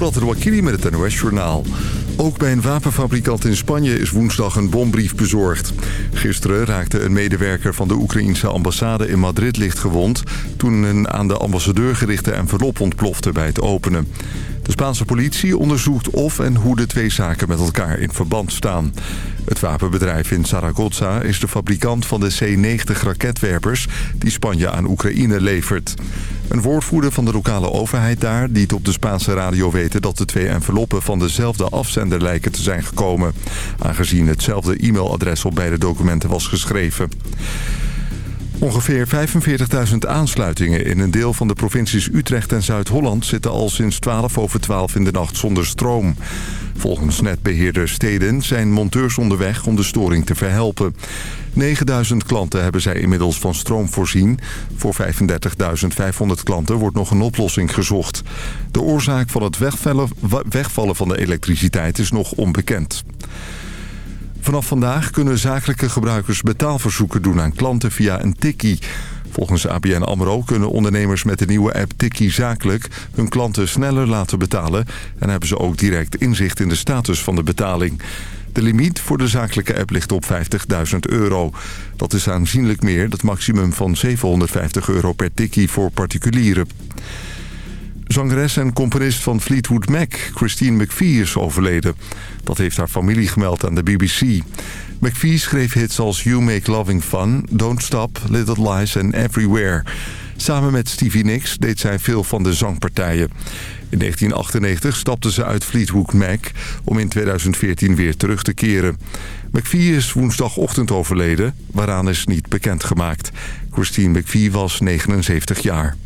Morat Wakili met het NOS-journaal. Ook bij een wapenfabrikant in Spanje is woensdag een bombrief bezorgd. Gisteren raakte een medewerker van de Oekraïense ambassade in Madrid lichtgewond... toen een aan de ambassadeur gerichte envelop ontplofte bij het openen. De Spaanse politie onderzoekt of en hoe de twee zaken met elkaar in verband staan. Het wapenbedrijf in Zaragoza is de fabrikant van de C-90 raketwerpers... die Spanje aan Oekraïne levert. Een woordvoerder van de lokale overheid daar liet op de Spaanse radio weten... dat de twee enveloppen van dezelfde afzender lijken te zijn gekomen. Aangezien hetzelfde e-mailadres op beide documenten was geschreven. Ongeveer 45.000 aansluitingen in een deel van de provincies Utrecht en Zuid-Holland... zitten al sinds 12 over 12 in de nacht zonder stroom. Volgens netbeheerder Steden zijn monteurs onderweg om de storing te verhelpen. 9000 klanten hebben zij inmiddels van stroom voorzien. Voor 35.500 klanten wordt nog een oplossing gezocht. De oorzaak van het wegvallen, wegvallen van de elektriciteit is nog onbekend. Vanaf vandaag kunnen zakelijke gebruikers betaalverzoeken doen aan klanten via een tikkie. Volgens ABN AMRO kunnen ondernemers met de nieuwe app Tikkie Zakelijk hun klanten sneller laten betalen... en hebben ze ook direct inzicht in de status van de betaling. De limiet voor de zakelijke app ligt op 50.000 euro. Dat is aanzienlijk meer, het maximum van 750 euro per tikkie voor particulieren. Zangeres en componist van Fleetwood Mac, Christine McVie, is overleden. Dat heeft haar familie gemeld aan de BBC. McVie schreef hits als You Make Loving Fun, Don't Stop, Little Lies en Everywhere. Samen met Stevie Nicks deed zij veel van de zangpartijen. In 1998 stapte ze uit Fleetwood Mac om in 2014 weer terug te keren. McVie is woensdagochtend overleden, waaraan is niet bekendgemaakt. Christine McVie was 79 jaar.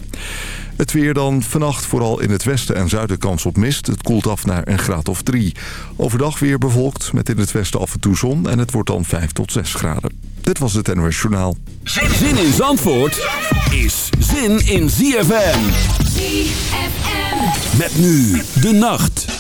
Het weer dan vannacht vooral in het westen en zuiden kans op mist. Het koelt af naar een graad of 3. Overdag weer bevolkt met in het westen af en toe zon en het wordt dan 5 tot 6 graden. Dit was het NOS Journaal. Zin in Zandvoort is zin in ZFM. ZFM. Met nu de nacht.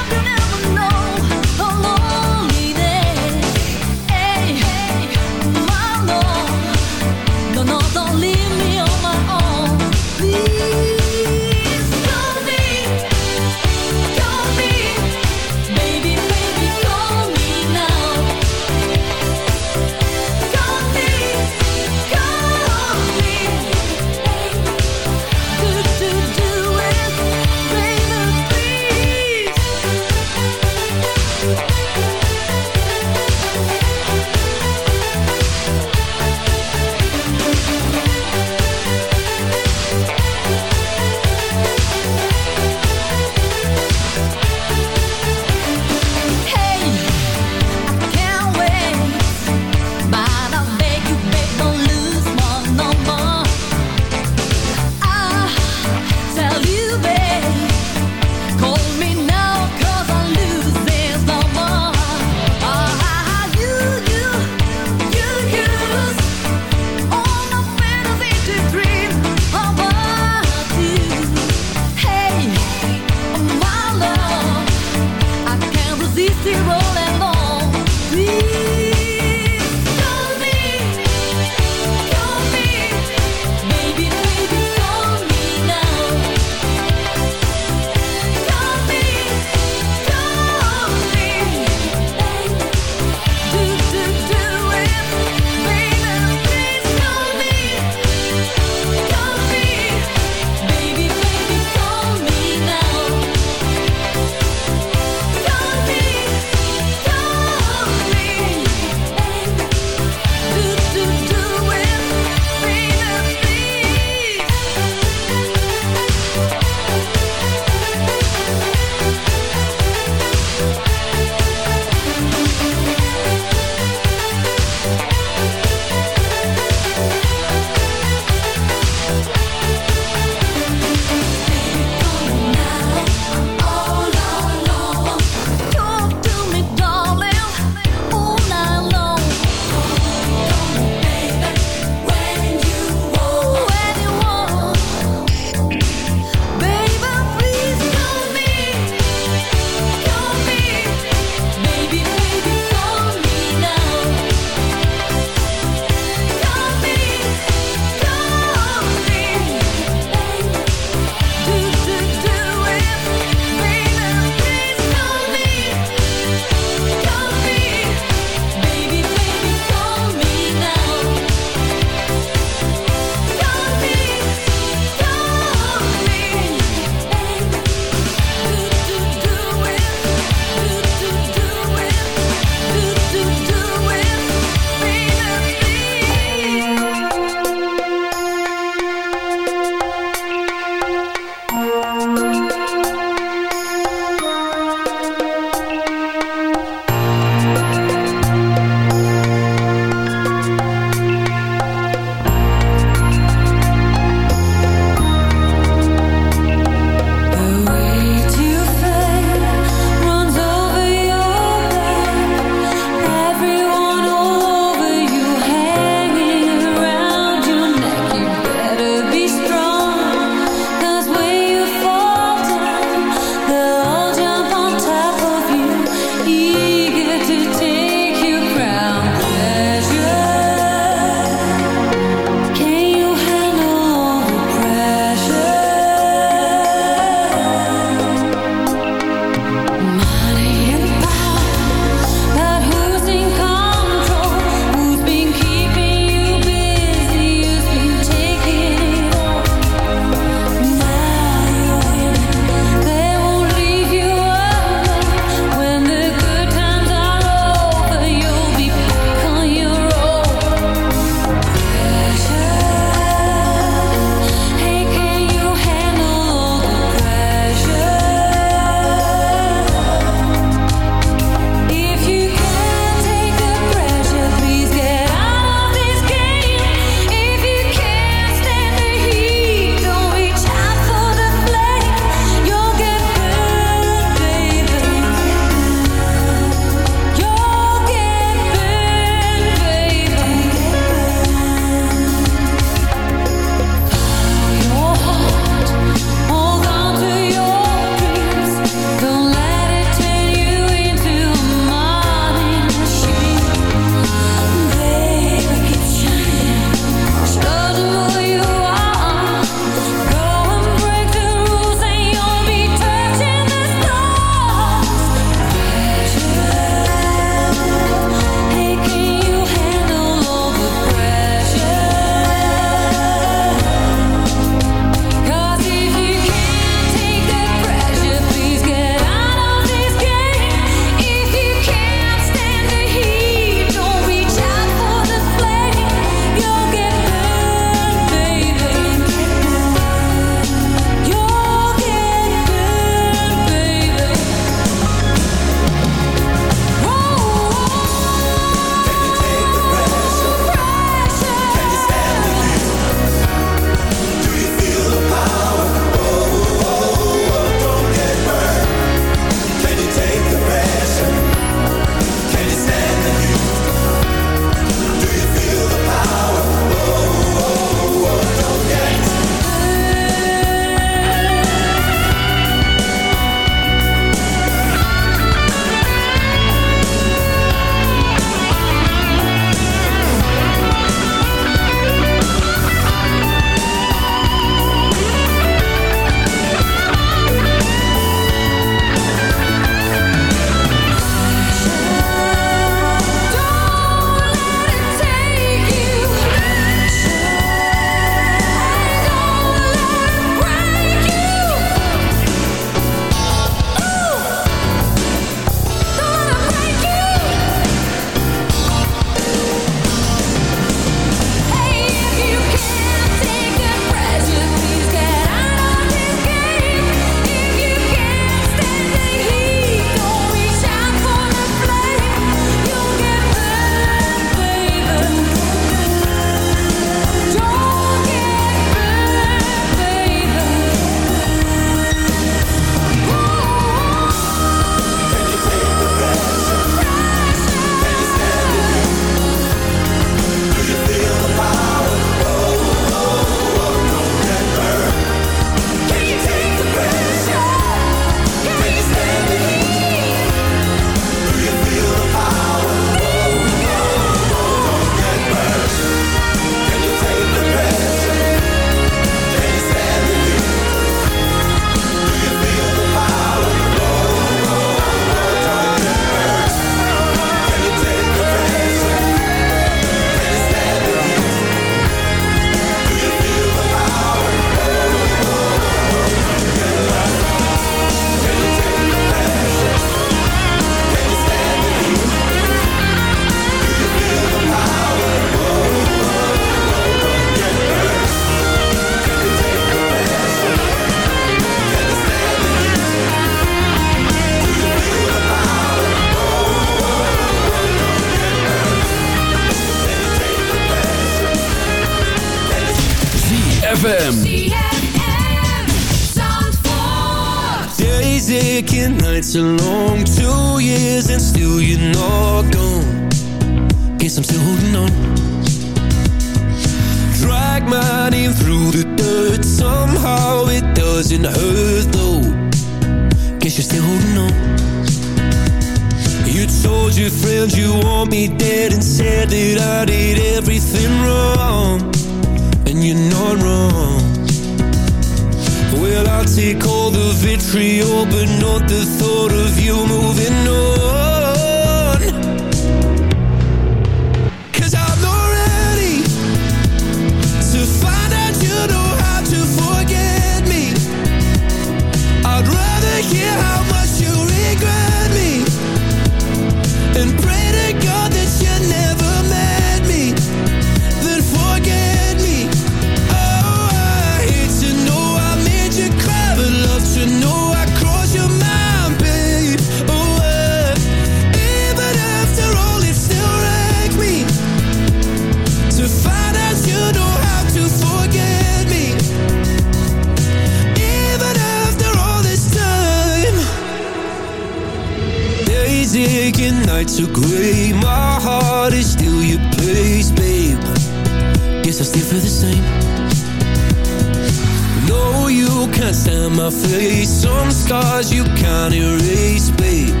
past and my face Some scars you can't erase, babe.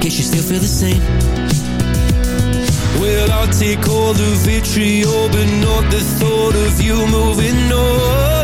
Guess you still feel the same. Well, I'll take all the vitriol But not the thought of you moving on.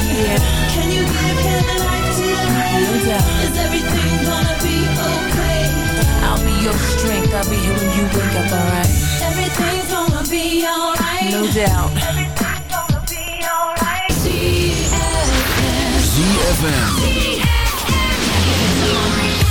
Can you give him a life today? No doubt. Is everything gonna be okay? I'll be your strength. I'll be here when you wake up, alright? Everything's gonna be alright. No doubt. Everything's gonna be alright. ZFM. Uh-huh.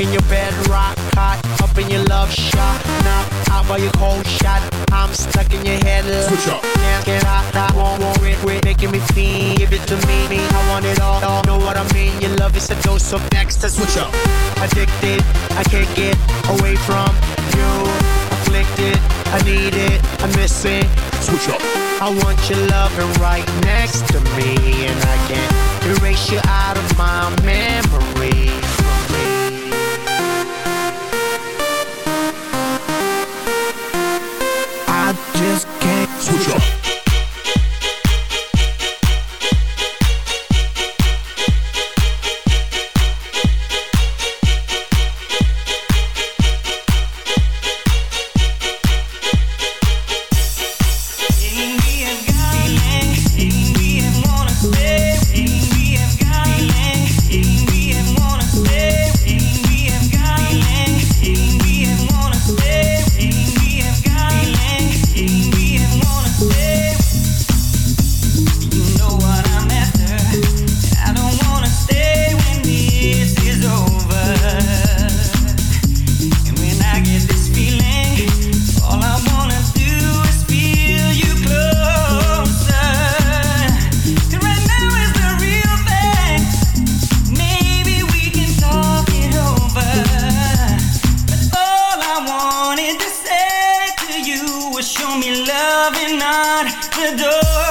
In your bed, rock hot, up in your love shot, knock out by your cold shot. I'm stuck in your head. Switch up. Can't get out, I won't want it, quit making me feel. Give it to me, me, I want it all. all. Know what I mean? Your love is a dose of next. Switch up. Addicted, I can't get away from you. Afflicted, I need it, I miss it. Switch up. I want your loving right next to me, and I can't erase you out of my memory. The door.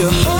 Your heart